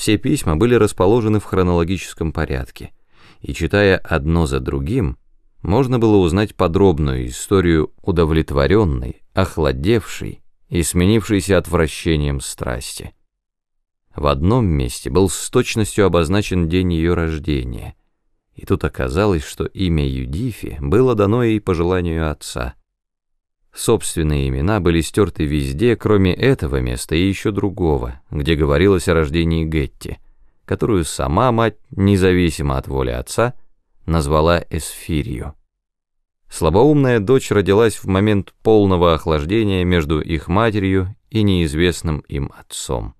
Все письма были расположены в хронологическом порядке, и читая одно за другим, можно было узнать подробную историю удовлетворенной, охладевшей и сменившейся отвращением страсти. В одном месте был с точностью обозначен день ее рождения, и тут оказалось, что имя Юдифи было дано ей по желанию отца. Собственные имена были стерты везде, кроме этого места и еще другого, где говорилось о рождении Гетти, которую сама мать, независимо от воли отца, назвала Эсфирью. Слабоумная дочь родилась в момент полного охлаждения между их матерью и неизвестным им отцом.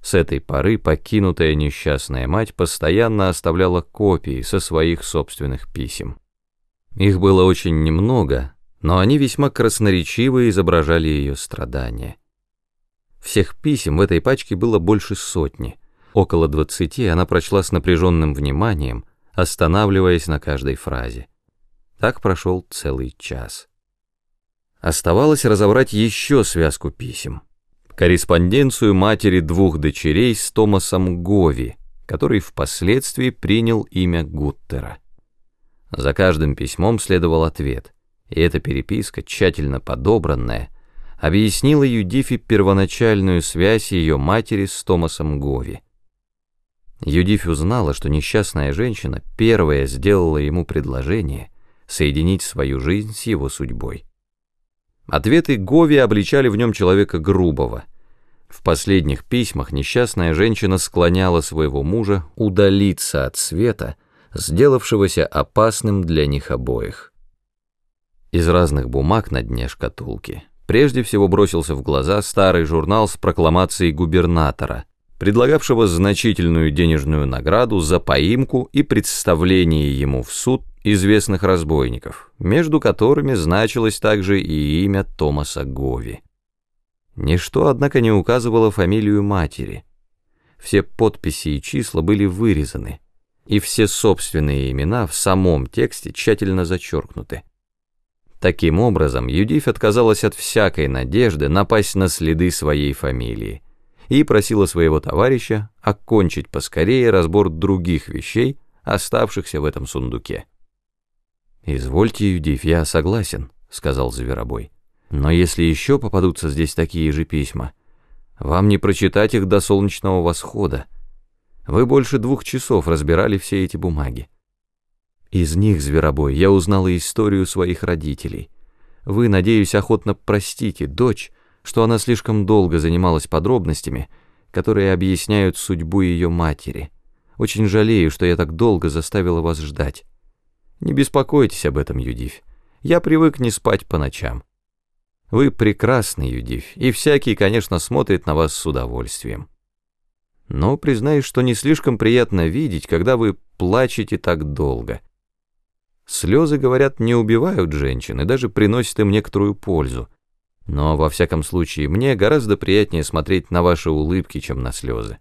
С этой поры покинутая несчастная мать постоянно оставляла копии со своих собственных писем. Их было очень немного, но они весьма красноречиво изображали ее страдания. Всех писем в этой пачке было больше сотни. Около двадцати она прочла с напряженным вниманием, останавливаясь на каждой фразе. Так прошел целый час. Оставалось разобрать еще связку писем. Корреспонденцию матери двух дочерей с Томасом Гови, который впоследствии принял имя Гуттера. За каждым письмом следовал ответ и эта переписка, тщательно подобранная, объяснила Юдифе первоначальную связь ее матери с Томасом Гови. Юдифь узнала, что несчастная женщина первая сделала ему предложение соединить свою жизнь с его судьбой. Ответы Гови обличали в нем человека грубого. В последних письмах несчастная женщина склоняла своего мужа удалиться от света, сделавшегося опасным для них обоих. Из разных бумаг на дне шкатулки прежде всего бросился в глаза старый журнал с прокламацией губернатора, предлагавшего значительную денежную награду за поимку и представление ему в суд известных разбойников, между которыми значилось также и имя Томаса Гови. Ничто, однако, не указывало фамилию матери. Все подписи и числа были вырезаны, и все собственные имена в самом тексте тщательно зачеркнуты. Таким образом, Юдифь отказалась от всякой надежды напасть на следы своей фамилии и просила своего товарища окончить поскорее разбор других вещей, оставшихся в этом сундуке. «Извольте, Юдифь, я согласен», — сказал Зверобой. «Но если еще попадутся здесь такие же письма, вам не прочитать их до солнечного восхода. Вы больше двух часов разбирали все эти бумаги. Из них, Зверобой, я узнала историю своих родителей. Вы, надеюсь, охотно простите дочь, что она слишком долго занималась подробностями, которые объясняют судьбу ее матери. Очень жалею, что я так долго заставила вас ждать. Не беспокойтесь об этом, Юдивь. Я привык не спать по ночам. Вы прекрасный, Юдивь, и всякий, конечно, смотрит на вас с удовольствием. Но признаюсь, что не слишком приятно видеть, когда вы плачете так долго. Слезы, говорят, не убивают женщин и даже приносят им некоторую пользу. Но, во всяком случае, мне гораздо приятнее смотреть на ваши улыбки, чем на слезы.